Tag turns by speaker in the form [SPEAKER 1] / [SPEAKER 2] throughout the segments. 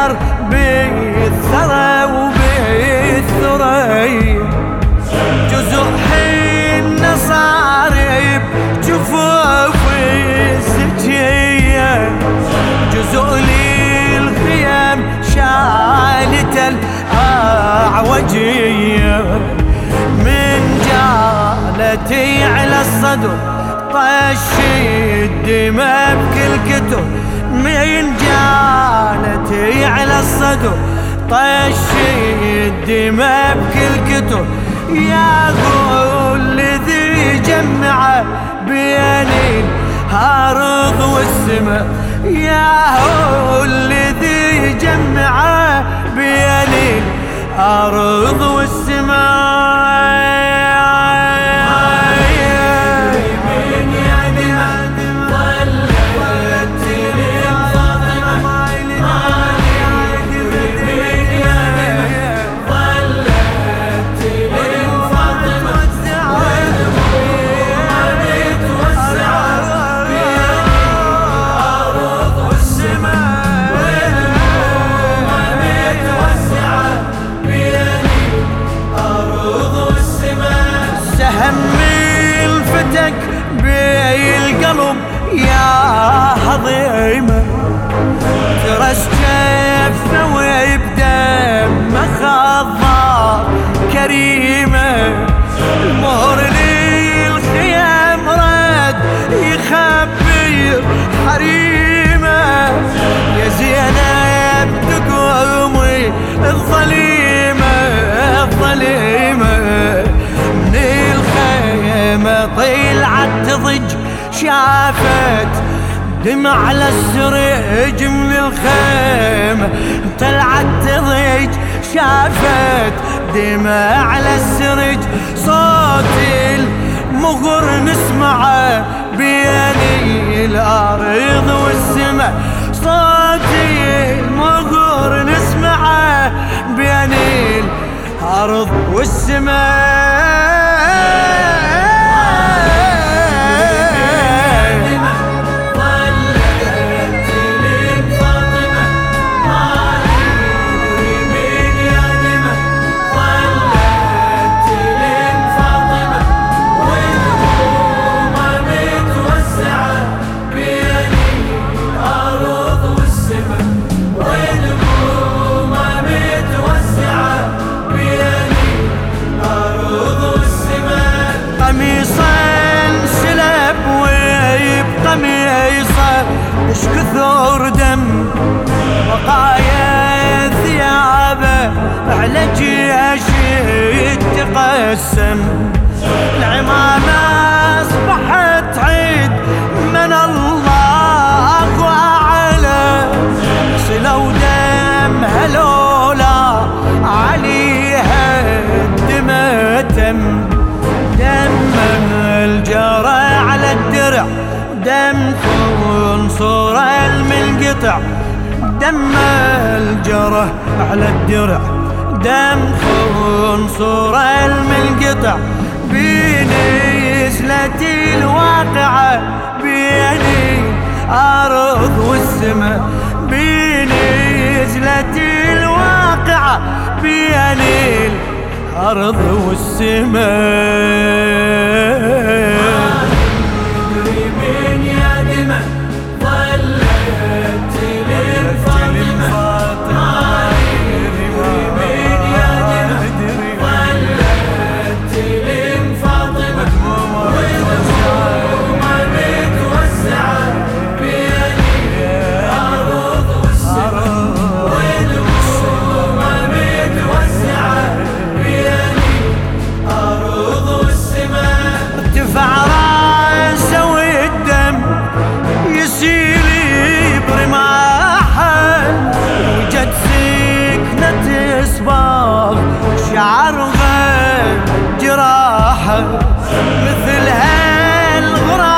[SPEAKER 1] الدار بالثرى وبالثرى جزء حين صارب جفوف السجية جزء للخيام شالت الأعوجية. من جالتي على الصدر طش الدماء بكل كتب من جالتي على الصدر؟ طش الدماء بكل كتر. يا قول ذي جمع بين الأرض والسماء. يا هو الذي جمع عظيمة ترس جفة وبدم خضار كريمة. المهر للخيام رد يخبر حريمة. يا زينب تقومي الظليمة الظليمة. من الخيمة طلعت تضج شافت دمع على السريج من الخيمة طلعت تضيج شافت دمع على السرج. صوت المغر نسمعه بين الأرض والسماء صوت المغر نسمعه بين الأرض والسماء كثر دم بقايا ثيابه على جيش يتقسم. العمامة المنقطع دم الجرح على الدرع. دم خنصر المنقطع بين يسلتي الواقعة بين الأرض والسماء. بين يسلتي الواقعة بين الأرض والسماء. مثل هالغرابي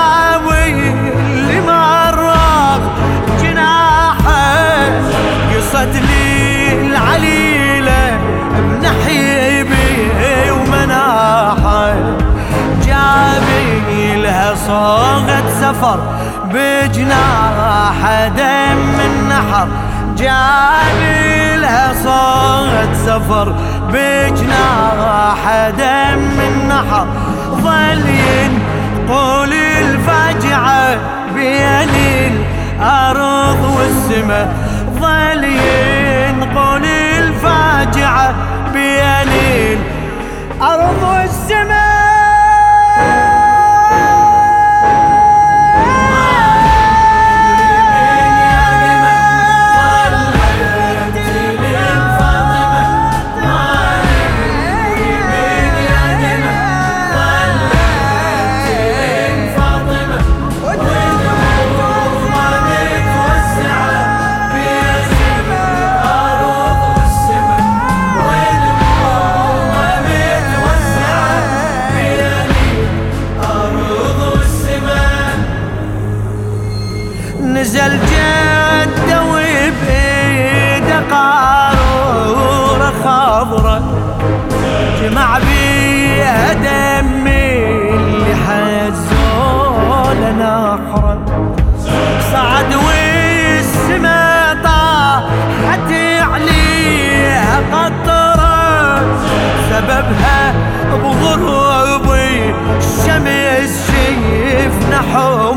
[SPEAKER 1] اللي مرغ جناحة. قصد لي العليلة بنحيبي ومناحة. جابي لها صوغة سفر بجناحة دم النحر. جابي لها صوغة سفر بجناحه دم النحر ظل ينقل الفجعة بين الأرض والسماء. ظل ينقل الفاجعة بين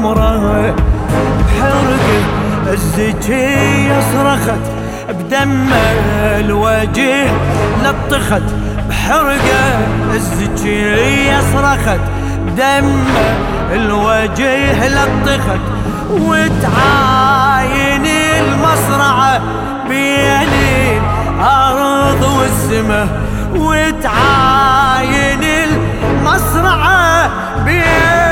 [SPEAKER 1] حمره حرقه الزكية صرخت بدم الوجه لطخت. بحرقه الزكية صرخت بدم الوجه لطخت. وتعاين المصرعة بين الأرض والسماء. وتعاين المصرعة بين